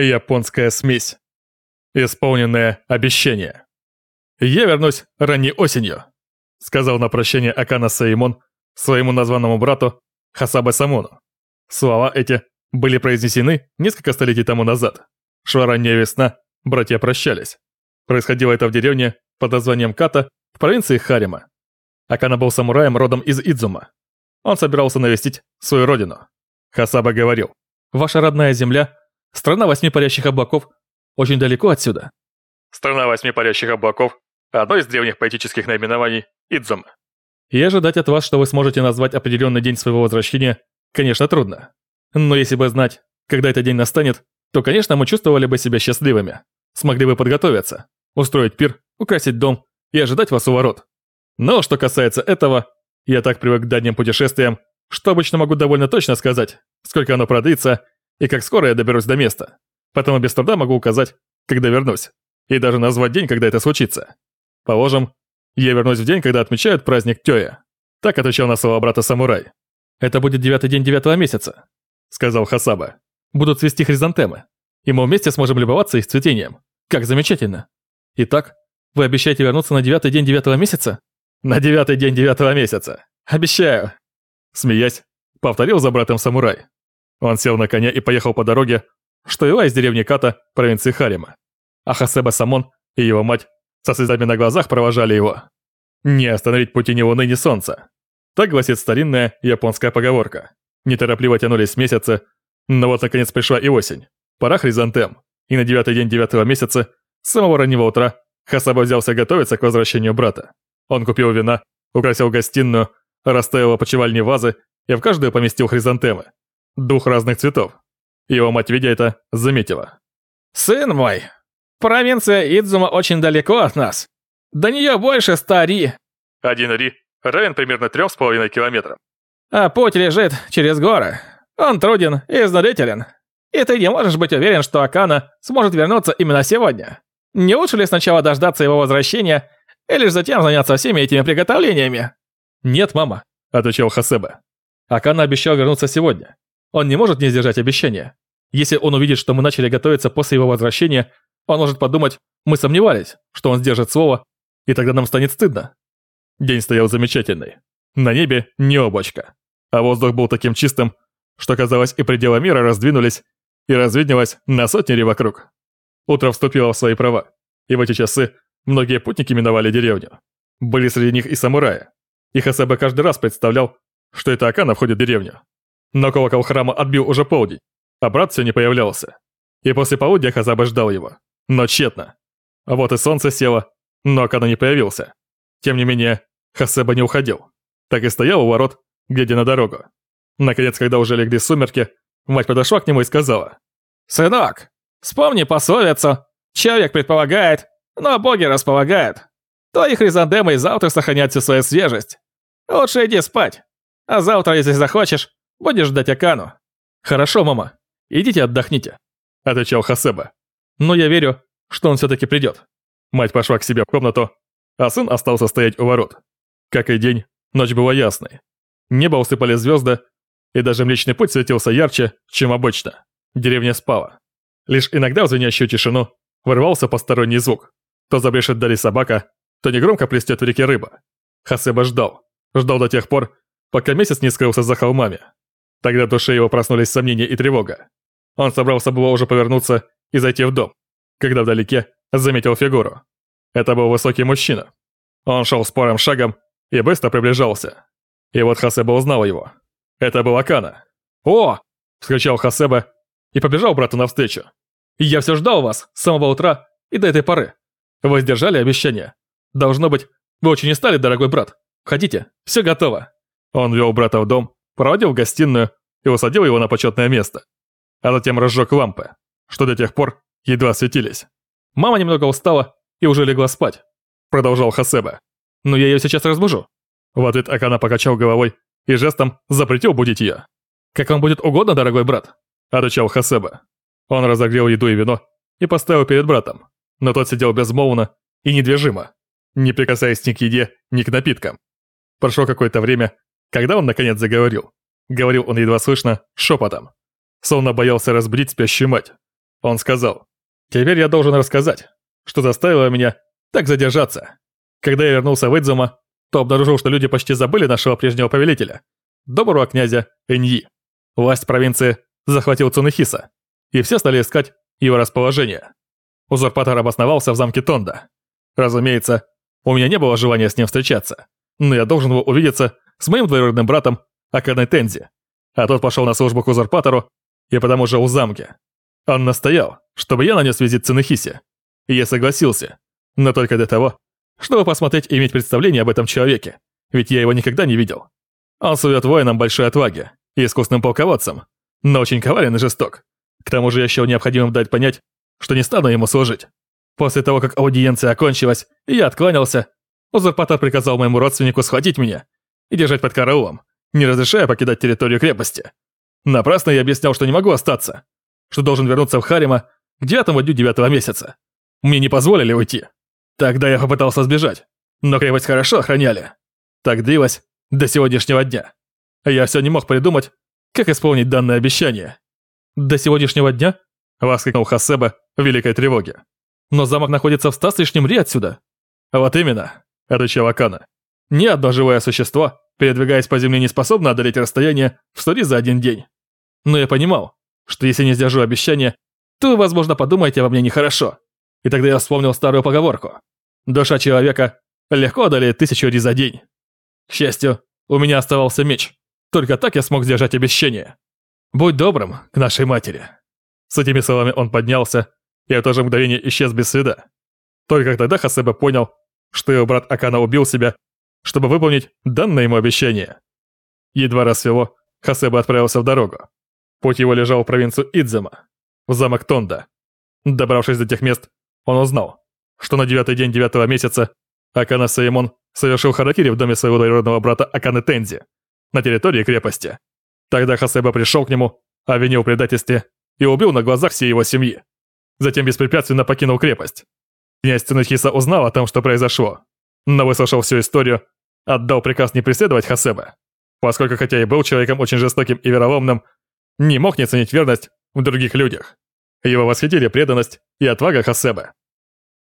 Японская смесь. Исполненное обещание. «Я вернусь ранней осенью», — сказал на прощание Акана Саимон своему названному брату Хасабе Самону. Слова эти были произнесены несколько столетий тому назад. Шла ранняя весна, братья прощались. Происходило это в деревне под названием Ката в провинции Харима. Акана был самураем родом из Идзума. Он собирался навестить свою родину. Хасаба говорил, «Ваша родная земля Страна восьми парящих облаков очень далеко отсюда. Страна восьми парящих облаков – одно из древних поэтических наименований Идзума. И ожидать от вас, что вы сможете назвать определенный день своего возвращения, конечно, трудно. Но если бы знать, когда этот день настанет, то, конечно, мы чувствовали бы себя счастливыми. Смогли бы подготовиться, устроить пир, украсить дом и ожидать вас у ворот. Но что касается этого, я так привык к дальним путешествиям, что обычно могу довольно точно сказать, сколько оно продлится и как скоро я доберусь до места. Потом без труда могу указать, когда вернусь, и даже назвать день, когда это случится. Положим, я вернусь в день, когда отмечают праздник Тёя. Так отвечал на слова брата самурай. «Это будет девятый день девятого месяца», — сказал Хасаба. «Будут цвести хризантемы, и мы вместе сможем любоваться их цветением. Как замечательно! Итак, вы обещаете вернуться на девятый день девятого месяца?» «На девятый день девятого месяца! Обещаю!» Смеясь, повторил за братом самурай. Он сел на коня и поехал по дороге, что вела из деревни Ката, провинции Харима. А Хасеба Самон и его мать со слезами на глазах провожали его. Не остановить пути ни луны, ни солнца. Так гласит старинная японская поговорка. Неторопливо тянулись месяцы, но вот наконец пришла и осень. Пора хризантем. И на девятый день девятого месяца, с самого раннего утра, Хасаба взялся готовиться к возвращению брата. Он купил вина, украсил гостиную, расставил опочивальни вазы и в каждую поместил хризантемы, Дух разных цветов. Его мать, видя это, заметила. «Сын мой, провинция Идзума очень далеко от нас. До нее больше ста ри». Один ри равен примерно трем с половиной километрам. А путь лежит через горы. Он труден и изнурителен. И ты не можешь быть уверен, что Акана сможет вернуться именно сегодня. Не лучше ли сначала дождаться его возвращения, или лишь затем заняться всеми этими приготовлениями? «Нет, мама», — отвечал Хасеба. Акана обещал вернуться сегодня. Он не может не сдержать обещания. Если он увидит, что мы начали готовиться после его возвращения, он может подумать, мы сомневались, что он сдержит слово, и тогда нам станет стыдно. День стоял замечательный. На небе не облачко. А воздух был таким чистым, что казалось и пределы мира раздвинулись и развиднелось на сотни ри вокруг. Утро вступило в свои права, и в эти часы многие путники миновали деревню. Были среди них и самураи. И Хасеба каждый раз представлял, что это Акана входит в деревню. Но колокол храма отбил уже полдень, а брат все не появлялся. И после полудня Хазаба ждал его. Но тщетно. Вот и солнце село, но Акана не появился. Тем не менее, Хасеба не уходил. Так и стоял у ворот, глядя на дорогу. Наконец, когда уже легли сумерки, мать подошла к нему и сказала. «Сынок, вспомни пословицу. Человек предполагает, но боги располагают. Твои хризантемы и завтра сохранят всю свою свежесть. Лучше иди спать. А завтра, если захочешь, Будешь ждать Акану?» «Хорошо, мама. Идите отдохните», — отвечал Хасеба. «Но я верю, что он все-таки придет». Мать пошла к себе в комнату, а сын остался стоять у ворот. Как и день, ночь была ясной. Небо усыпали звезды, и даже Млечный Путь светился ярче, чем обычно. Деревня спала. Лишь иногда в звенящую тишину вырвался посторонний звук. То забрешет вдали собака, то негромко плестет в реке рыба. Хасеба ждал. Ждал до тех пор, пока месяц не скрылся за холмами. Тогда в душе его проснулись сомнения и тревога. Он собрался было уже повернуться и зайти в дом, когда вдалеке заметил фигуру. Это был высокий мужчина. Он шел спорым шагом и быстро приближался. И вот Хасеба узнал его. Это был Акана. «О!» – вскричал Хасеба и побежал брату навстречу. «Я все ждал вас с самого утра и до этой поры. Вы сдержали обещание. Должно быть, вы очень устали, дорогой брат. Хотите? Все готово». Он вел брата в дом проводил в гостиную и усадил его на почетное место. А затем разжег лампы, что до тех пор едва светились. Мама немного устала и уже легла спать, продолжал Хасеба. Но я ее сейчас разбужу. В ответ Акана покачал головой и жестом запретил будить ее. «Как вам будет угодно, дорогой брат», – отвечал Хасеба. Он разогрел еду и вино и поставил перед братом, но тот сидел безмолвно и недвижимо, не прикасаясь ни к еде, ни к напиткам. Прошло какое-то время, когда он наконец заговорил, говорил он едва слышно, шепотом, словно боялся разбудить спящую мать. Он сказал, «Теперь я должен рассказать, что заставило меня так задержаться. Когда я вернулся в Эдзума, то обнаружил, что люди почти забыли нашего прежнего повелителя, доброго князя Эньи. Власть провинции захватил Цунэхиса, и все стали искать его расположение. Узурпатор обосновался в замке Тонда. Разумеется, у меня не было желания с ним встречаться, но я должен был увидеться с моим двоюродным братом Аканой Тензи, а тот пошел на службу к узурпатору и потому жил в замке. Он настоял, чтобы я нанес визит Цинехисе, и я согласился, но только для того, чтобы посмотреть и иметь представление об этом человеке, ведь я его никогда не видел. Он сует воинам большой отваги и искусным полководцем, но очень коварен и жесток. К тому же я счел необходимым дать понять, что не стану ему служить. После того, как аудиенция окончилась, и я откланялся, узурпатор приказал моему родственнику схватить меня и держать под караулом, не разрешая покидать территорию крепости. Напрасно я объяснял, что не могу остаться, что должен вернуться в Харима к девятому дню девятого месяца. Мне не позволили уйти. Тогда я попытался сбежать, но крепость хорошо охраняли. Так длилось до сегодняшнего дня. Я все не мог придумать, как исполнить данное обещание. «До сегодняшнего дня?» – воскликнул Хасеба в великой тревоге. «Но замок находится в ста с лишним ри отсюда». «Вот именно», – отвечал Акана. «Ни одно живое существо, передвигаясь по земле, не способно одолеть расстояние в сто за один день. Но я понимал, что если не сдержу обещание, то вы, возможно, подумаете обо мне нехорошо. И тогда я вспомнил старую поговорку. Душа человека легко одолеет тысячу ри за день. К счастью, у меня оставался меч. Только так я смог сдержать обещание. Будь добрым к нашей матери. С этими словами он поднялся и в то же мгновение исчез без следа. Только тогда Хасеба понял, что его брат Акана убил себя, чтобы выполнить данное ему обещание. Едва рассвело, Хасеба отправился в дорогу. Путь его лежал в провинцию Идзема, в замок Тонда. Добравшись до тех мест, он узнал, что на девятый день девятого месяца Акана Саимон совершил харакири в доме своего двоюродного брата Аканы Тензи на территории крепости. Тогда Хасеба пришел к нему, обвинил в предательстве и убил на глазах всей его семьи. Затем беспрепятственно покинул крепость. Князь Цинухиса узнал о том, что произошло, но выслушал всю историю, отдал приказ не преследовать Хасеба, поскольку хотя и был человеком очень жестоким и вероломным, не мог не ценить верность в других людях. Его восхитили преданность и отвага Хасеба.